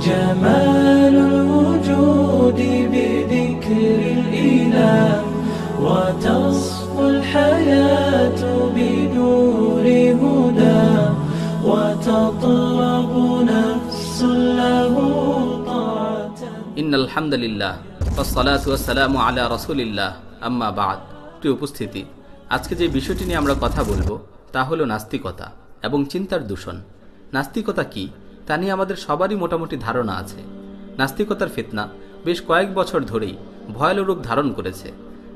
جمال الوجود بذكر الإله وتصفو الحياة بنور هدى وتطلب نفس له طاعة in আলহামদুলিল্লাহ ওসালাতাম আলা রসুলিল্লাহ আম্মা বাদ প্রিয় উপস্থিতি আজকে যে বিষয়টি নিয়ে আমরা কথা বলবো তা হলো নাস্তিকতা এবং চিন্তার দূষণ নাস্তিকতা কি তা নিয়ে আমাদের সবারই মোটামুটি ধারণা আছে। নাস্তিকতার ফিতনা বেশ কয়েক বছর ধরেই ভয়াল রূপ ধারণ করেছে।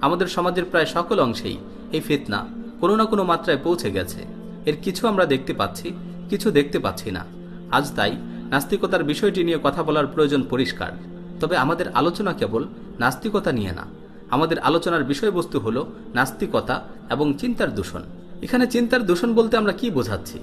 আমাদের সমাজের প্রায় সকল অংশেই এই ফিতনা কোনো না কোনো মাত্রায় পৌঁছে গেছে। এর কিছু আমরা দেখতে পাচ্ছি, কিছু দেখতে পাচ্ছি না। আজ তাই নাস্তিকতার বিষয়টি নিয়ে কথা বলার প্রয়োজন পরিষ্কার। তবে আমাদের আলোচনা কেবল নাস্তিকতা নিয়ে না। আমাদের আলোচনার বিষয়বস্তু হল নাস্তিকতা এবং চিন্তার দূষণ। এখানে চিন্তার দূষণ বলতে আমরা কি বোঝাচ্ছি?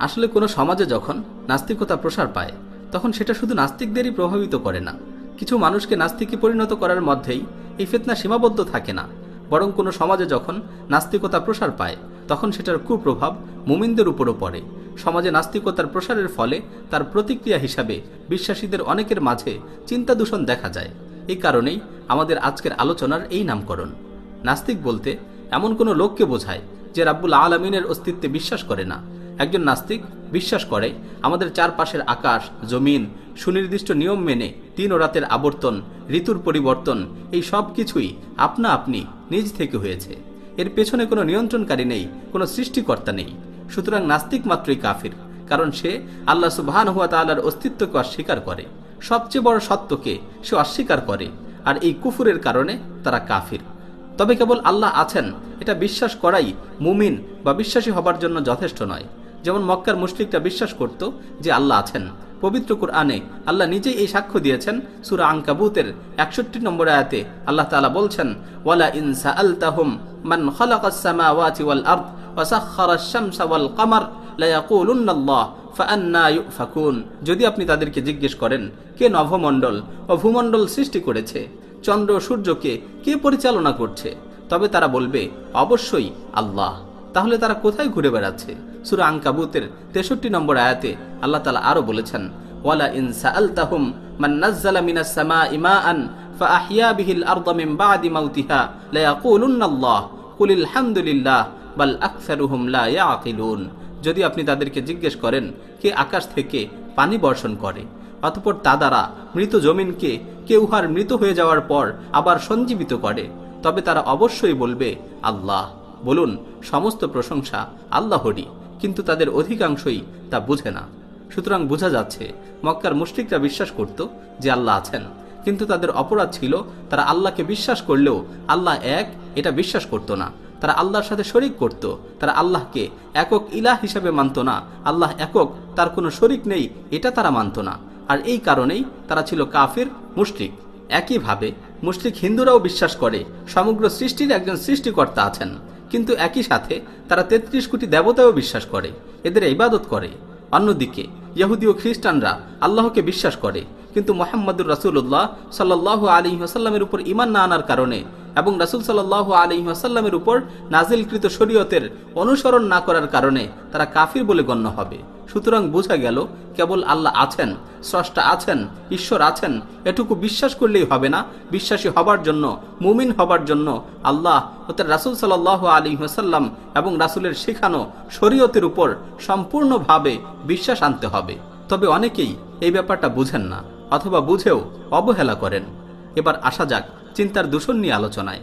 আসলে কোনো সমাজে যখন নাস্তিকতা প্রসার পায়, তখন সেটা শুধু নাস্তিকদেরই প্রভাবিত করে না। কিছু মানুষকে নাস্তিকে পরিণত করার মধ্যেই এই ফেতনা সীমাবদ্ধ থাকে না। বরং কোনো সমাজে যখন নাস্তিকতা প্রসার পায়, তখন সেটার কুপ্রভাব মুমিনদের উপরও পড়ে। সমাজে নাস্তিকতার প্রসারের ফলে তার প্রতিক্রিয়া হিসাবে বিশ্বাসীদের অনেকের মাঝে চিন্তা দূষণ দেখা যায়। এই কারণেই আমাদের আজকের আলোচনার এই নামকরণ। নাস্তিক বলতে এমন কোনো লোককে বোঝায় যে রাব্বুল আলমিনের অস্তিত্বে বিশ্বাস করে না। একজন নাস্তিক বিশ্বাস করে, আমাদের চারপাশের আকাশ, জমিন, সুনির্দিষ্ট নিয়ম মেনে দিন রাতের আবর্তন, ঋতুর পরিবর্তন, এই সব কিছুই আপনা আপনি নিজ থেকে হয়েছে। এর পেছনে কোনো নিয়ন্ত্রণকারী নেই, কোনো সৃষ্টিকর্তা নেই। সুতরাং নাস্তিক মাত্রই কাফির, কারণ সে আল্লাহ সুবাহান হুয়া তাল্লার অস্তিত্বকে অস্বীকার করে। সবচেয়ে বড় সত্যকে সে অস্বীকার করে, আর এই কুফুরের কারণে তারা কাফির। তবে কেবল আল্লাহ আছেন, এটা বিশ্বাস করাই মুমিন বা বিশ্বাসী হবার জন্য যথেষ্ট নয়। যেমন মক্কার মুশরিকরা বিশ্বাস করত যে আল্লাহ আছেন। পবিত্র কুরআনে আল্লাহ নিজেই এই সাক্ষ্য দিয়েছেন। সুরা আঙ্কাবুতের একষট্টি নম্বর আয়াতে আল্লাহ তাআলা বলছেন, ওয়ালা ইন সাআলতাহুম মান খালাকাস সামাওয়াতি ওয়াল আরদ যদি আপনি তাদেরকে জিজ্ঞেস করেন, কে নভমণ্ডল ও ভূমণ্ডল সৃষ্টি করেছে? চন্দ্র সূর্যকে কে পরিচালনা করছে? তবে তারা বলবে, অবশ্যই আল্লাহ। তাহলে তারা কোথায় ঘুরে বেড়াচ্ছে? সুরা আঙ্কাবুতের তেষট্টি নম্বর আয়াতে আল্লাহ তালা আরও বলেছেন, ওয়ালা ইন সাআলতাহুম মান নাজ্জালা মিনাস মিন আকসারুহুম লা ইয়াকিলুন। যদি আপনি তাদেরকে জিজ্ঞেস করেন, কে আকাশ থেকে পানি বর্ষণ করে? অতপর তা দ্বারা মৃত জমিনকে কে উহার মৃত হয়ে যাওয়ার পর আবার সঞ্জীবিত করে। তবে তারা অবশ্যই বলবে, আল্লাহ। বলুন, সমস্ত প্রশংসা আল্লাহরই। কিন্তু তাদের অধিকাংশই তা বুঝে না। সুতরাং বোঝা যাচ্ছে, মক্কার মুশরিকরা বিশ্বাস করত যে আল্লাহ আছেন। কিন্তু তাদের অপরাধ ছিল, তারা আল্লাহকে বিশ্বাস করলেও আল্লাহ এক, এটা বিশ্বাস করত না। তারা আল্লাহর সাথে শরিক করত, তারা আল্লাহকে একক ইলাহ হিসেবে মানত না। আল্লাহ একক, তার কোনো শরিক নেই, এটা তারা মানত না। আর এই কারণেই তারা ছিল কাফির, মুশরিক। একইভাবে মুশরিক হিন্দুরাও বিশ্বাস করে, সমগ্র সৃষ্টির একজন সৃষ্টিকর্তা আছেন। কিন্তু একই সাথে তারা তেত্রিশ কোটি দেবতাও বিশ্বাস করে, এদের ইবাদত করে। অন্যদিকে, ইহুদি ও খ্রিস্টানরা আল্লাহকে বিশ্বাস করে, কিন্তু মোহাম্মদুর রাসুল্লাহ সাল্লাহ আলী আসাল্লামের উপর ইমান না আনার কারণে এবং রাসুল সাল্লাহ আলী আসাল্লামের উপর নাজিলকৃত শরীয়তের অনুসরণ না করার কারণে তারা কাফির বলে গণ্য হবে। সুতরাং বোঝা গেল, কেবল আল্লাহ আছেন, স্রষ্টা আছেন, ঈশ্বর আছেন, এটুকু বিশ্বাস করলেই হবে না। বিশ্বাসী হবার জন্য, মুমিন হবার জন্য আল্লাহ ও তার রাসুল সাল্লাহ আলী হাসাল্লাম এবং রাসুলের শেখানো শরীয়তের উপর সম্পূর্ণভাবে বিশ্বাস আনতে হবে। তবে অনেকেই এই ব্যাপারটা বুঝেন না, অথবা বুঝেও অবহেলা করেন। এবার আসা যাক চিন্তার দূষণ নিয়ে আলোচনায়।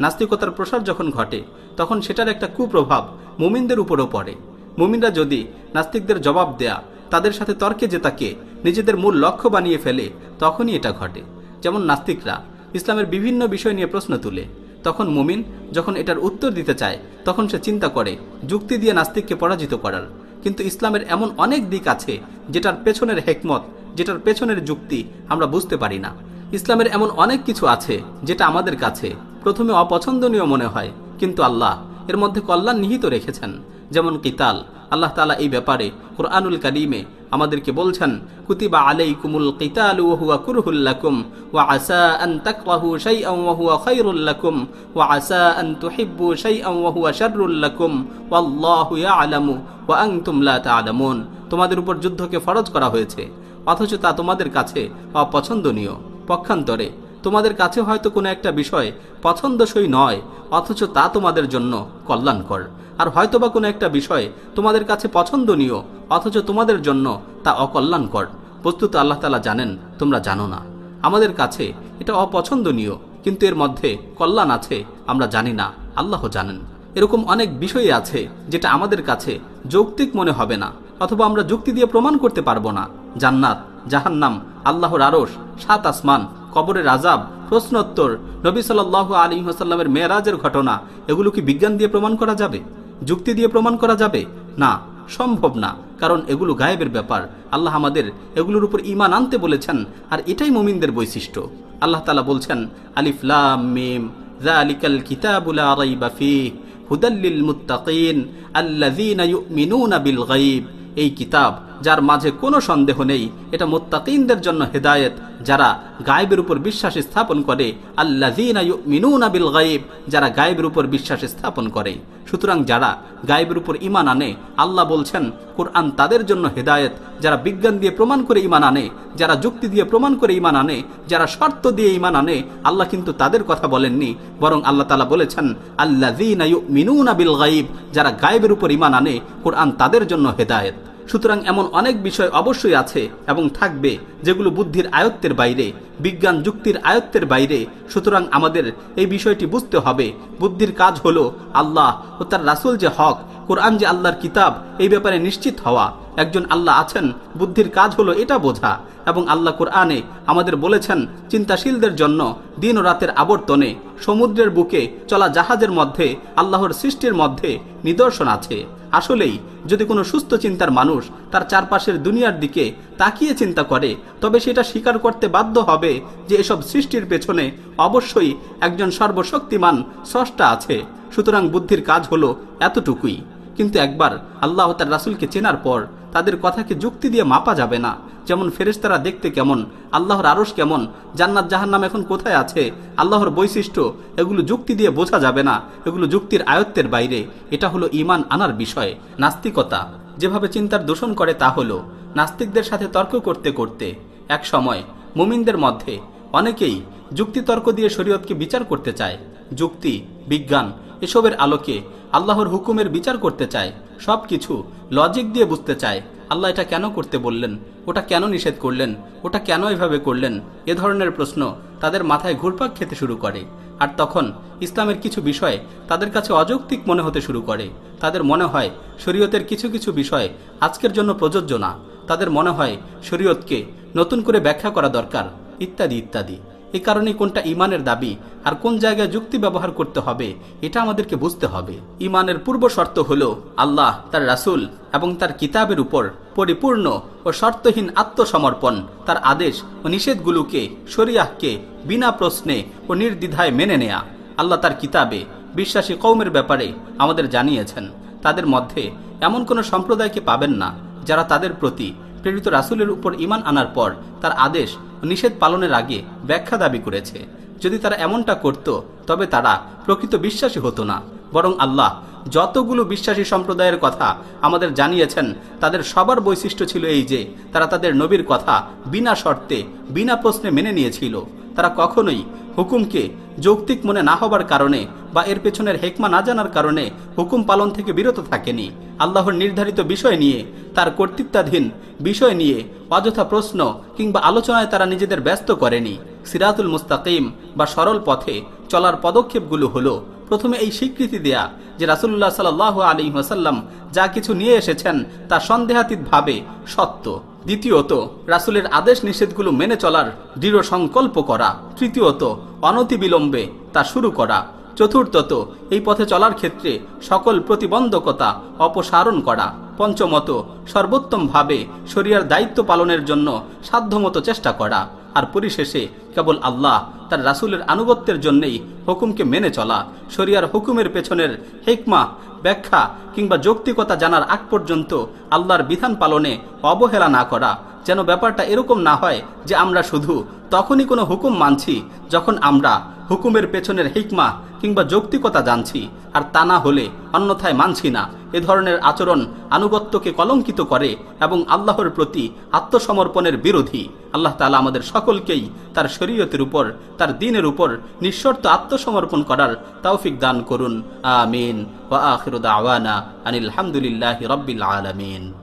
নাস্তিকতার প্রসার যখন ঘটে, তখন সেটার একটা কুপ্রভাব মুমিনদের উপরও পড়ে। মুমিনরা যদি নাস্তিকদের জবাব দেয়া, তাদের সাথে তর্কে জেতাকে নিজেদের মূল লক্ষ্য বানিয়ে ফেলে, তখনই এটা ঘটে। যেমন নাস্তিকরা ইসলামের বিভিন্ন বিষয় নিয়ে প্রশ্ন তুলে, তখন মুমিন যখন এটার উত্তর দিতে চায়, তখন সে চিন্তা করে, যুক্তি দিয়ে নাস্তিককে পরাজিত করার। কিন্তু ইসলামের এমন অনেক দিক আছে, যেটার পেছনের হেকমত, যেটার পেছনের যুক্তি আমরা বুঝতে পারি না। ইসলামের এমন অনেক কিছু আছে, যেটা আমাদের কাছে প্রথমে অপছন্দনীয় মনে হয়, কিন্তু আল্লাহ এর মধ্যে কল্যাণ নিহিত রেখেছেন। যেমন কিতাল। আল্লাহ তালা এই ব্যাপারে কোরআনুল কালিমে আমাদেরকে বলছেন, কুতিবা আলাইকুমুল কিতালু ওয়া হুয়া কুরহুল লাকুম ওয়া আসা আন তাকরাহু শাইআন ওয়া হুয়া খায়রুল ওয়া আসা আন তুহিব্বু শাইআন ওয়া হুয়া শাররুল লাকুম ওয়াল্লাহু ইয়ালামু ওয়া আনতুম লা তা'লামুন। তোমাদের উপর যুদ্ধকে ফরজ করা হয়েছে, অথচ তা তোমাদের কাছে অপছন্দনীয়। পক্ষান্তরে তোমাদের কাছে হয়তো কোনো একটা বিষয় পছন্দসই নয়, অথচ তা তোমাদের জন্য কল্যাণকর। আর হয়তোবা কোনো একটা বিষয় তোমাদের কাছে পছন্দনীয়, অথচ তোমাদের জন্য তা অকল্যাণকর। বস্তুত আল্লাহ তালা জানেন, তোমরা জানো না। আমাদের কাছে এটা অপছন্দনীয়, কিন্তু এর মধ্যে কল্যাণ আছে, আমরা জানি না, আল্লাহ জানেন। এরকম অনেক বিষয় আছে, যেটা আমাদের কাছে যৌক্তিক মনে হবে না, অথবা আমরা যুক্তি দিয়ে প্রমাণ করতে পারব না। জান্নাত, জাহান্নাম, আল্লাহর আরস সাত আসমান কবরের আজাব প্রশ্নোত্তর, নবী সাল আলী হাসাল্লামের মেয়েরাজের ঘটনা, এগুলো কি বিজ্ঞান দিয়ে প্রমাণ করা যাবে? যুক্তি দিয়ে প্রমাণ করা যাবে? না, সম্ভব না, কারণ এগুলো গায়েবের ব্যাপার। আল্লাহ আমাদের এগুলোর উপর ইমান আনতে বলেছেন, আর এটাই মোমিনদের বৈশিষ্ট্য। আল্লাহ তালা বলছেন আলিফলাম হুদাল্লিল মুত্তাকিন, আল্লাযীনা বিল গায়ব। এই কিতাব যার মাঝে কোনো সন্দেহ নেই। এটা মোত্তাকিনদের জন্য হেদায়েত, যারা গায়েবের উপর বিশ্বাস স্থাপন করে। আল্লাহ বিল গাইব যারা গায়েবের উপর বিশ্বাস স্থাপন করে। সুতরাং যারা গায়েবের উপর ইমান আনে, আল্লাহ বলছেন, কোরআন তাদের জন্য হেদায়েত, যারা বিজ্ঞান দিয়ে প্রমাণ করে ইমান আনে, যারা যুক্তি দিয়ে প্রমাণ করে ইমান আনে, যারা শর্ত দিয়ে ইমান আনে, আল্লাহ কিন্তু তাদের কথা বলেননি, বরং আল্লাহ তালা বলেছেন আল্লাহ বিল গাইব যারা গায়েবের উপর ইমান আনে, কোরআন তাদের জন্য হেদায়েত। সুতরাং এমন অনেক বিষয় অবশ্যই আছে এবং থাকবে যেগুলো বুদ্ধির আয়ত্তের বাইরে, বিজ্ঞান যুক্তির আয়ত্তের বাইরে। সুতরাং আমাদের এই বিষয়টি বুঝতে হবে। বুদ্ধির কাজ হলো আল্লাহ ও তার রাসুল যে হক, কোরআন যে আল্লাহর কিতাব, এই ব্যাপারে নিশ্চিত হওয়া। একজন আল্লাহ আছেন, বুদ্ধির কাজ হলো এটা বোঝা এবং আল্লাহ কোরআনে আমাদের বলেছেন, চিন্তাশীলদের জন্য দিন ও রাতের আবর্তনে সমুদ্রের বুকে চলা জাহাজের মধ্যে, আল্লাহর সৃষ্টির মধ্যে নিদর্শন আছে। আসলেই, যদি কোনো সুস্থ চিন্তার মানুষ তার চারপাশের দুনিয়ার দিকে তাকিয়ে চিন্তা করে, তবে সেটা স্বীকার করতে বাধ্য হবে যে এসব সৃষ্টির পেছনে অবশ্যই একজন সর্বশক্তিমান স্রষ্টা আছে। সুতরাং বুদ্ধির কাজ হলো এতটুকুই। কিন্তু একবার আল্লাহ তার রাসুলকে চেনার পর তাদের কথাকে যুক্তি দিয়ে মাপা যাবে না। যেমন ফেরেশতারা দেখতে কেমন, আল্লাহর আরস কেমন, জান্নাত জাহান্নাম এখন কোথায় আছে, আল্লাহর বৈশিষ্ট্য, এগুলো যুক্তি দিয়ে বোঝা যাবে না, এগুলো যুক্তির আয়ত্তের বাইরে। এটা হলো ইমান আনার বিষয়। নাস্তিকতা, যেভাবে চিন্তার দূষণ করে তা হলো, নাস্তিকদের সাথে তর্ক করতে করতে। এক সময়, মুমিনদের মধ্যে অনেকেই যুক্তিতর্ক দিয়ে শরীয়তকে বিচার করতে চায়। যুক্তি, বিজ্ঞান এসবের আলোকে আল্লাহর হুকুমের বিচার করতে চায় সব কিছু লজিক দিয়ে বুঝতে চায়, আল্লাহ এটা কেন করতে বললেন, ওটা কেন নিষেধ করলেন, ওটা কেন এভাবে করলেন, এ ধরনের প্রশ্ন তাদের মাথায় ঘুরপাক খেতে শুরু করে। আর তখন ইসলামের কিছু বিষয় তাদের কাছে অযৌক্তিক মনে হতে শুরু করে। তাদের মনে হয় শরীয়তের কিছু কিছু বিষয় আজকের জন্য প্রযোজ্য না। তাদের মনে হয় শরীয়তকে নতুন করে ব্যাখ্যা করা দরকার, ইত্যাদি ইত্যাদি। এ কারণে কোনটা ইমানের দাবি আর কোন জায়গায় যুক্তি ব্যবহার করতে হবে, এটা আমাদেরকে বুঝতে হবে। ইমানের পূর্ব শর্ত হল আল্লাহ, তার রাসুল এবং তার কিতাবের উপর পরিপূর্ণ ও শর্তহীন আত্মসমর্পণ, তার আদেশ ও নিষেধগুলোকে, শরিয়াহকে বিনা প্রশ্নে ও নির্দ্বিধায় মেনে নেয়া। আল্লাহ তার কিতাবে বিশ্বাসী কৌমের ব্যাপারে আমাদের জানিয়েছেন। তাদের মধ্যে এমন কোনো সম্প্রদায়কে পাবেন না যারা তাদের প্রতি প্রেরিত রাসুলের উপর ইমান আনার পর তার আদেশ নিষেধ পালনের আগে ব্যাখ্যা দাবি করেছে। যদি তারা এমনটা করত, তবে তারা প্রকৃত বিশ্বাসী হতো না। বরং আল্লাহ যতগুলো বিশ্বাসী সম্প্রদায়ের কথা আমাদের জানিয়েছেন, তাদের সবার বৈশিষ্ট্য ছিল এই যে, তারা তাদের নবীর কথা বিনা শর্তে, বিনা প্রশ্নে মেনে নিয়েছিল। তারা কখনোই হুকুমকে যৌক্তিক মনে না হবার কারণে বা এর পেছনের হেকমা না জানার কারণে হুকুম পালন থেকে বিরত থাকেনি। আল্লাহর নির্ধারিত বিষয় নিয়ে, তার কর্তৃত্বাধীন বিষয় নিয়ে অযথা প্রশ্ন কিংবা আলোচনায় তারা নিজেদের ব্যস্ত করেনি। সিরাতুল মুস্তাকিম বা সরল পথে চলার পদক্ষেপগুলো হলো, প্রথমে এই স্বীকৃতি দেয়া যে রাসুল্লাহ সাল আলী ওসাল্লাম যা কিছু নিয়ে এসেছেন তা সন্দেহাতীত ভাবে সত্য। দ্বিতীয়ত, রাসুলের আদেশ নিষেধগুলো মেনে চলার দৃঢ় সংকল্প করা। তৃতীয়ত, অনতিবিলম্বে তা শুরু করা। চতুর্থত, এই পথে চলার ক্ষেত্রে সকল প্রতিবন্ধকতা অপসারণ করা। পঞ্চমত, সর্বোত্তমভাবে শরিয়ার দায়িত্ব পালনের জন্য সাধ্যমতো চেষ্টা করা। আর পরিশেষে কেবল আল্লাহ তার রাসুলের আনুগত্যের জন্যেই হুকুমকে মেনে চলা। শরিয়ার হুকুমের পেছনের হেকমা, ব্যাখ্যা কিংবা যৌক্তিকতা জানার আগ পর্যন্ত আল্লাহর বিধান পালনে অবহেলা না করা। যেন ব্যাপারটা এরকম না হয় যে আমরা শুধু তখনই কোনো হুকুম মানছি যখন আমরা হুকুমের পেছনের হিকমা কিংবা যৌক্তিকতা জানছি, আর তা না হলে অন্যথায় মানছি না। এ ধরনের আচরণ আনুগত্যকে কলঙ্কিত করে এবং আল্লাহর প্রতি আত্মসমর্পণের বিরোধী। আল্লাহ তালা আমাদের সকলকেই তার শরীয়তের উপর, তার দিনের উপর নিঃশর্ত আত্মসমর্পণ করার তৌফিক দান করুন। আমিন। আনিল হামদুলিল্লাহি রাব্বিল আলামিন।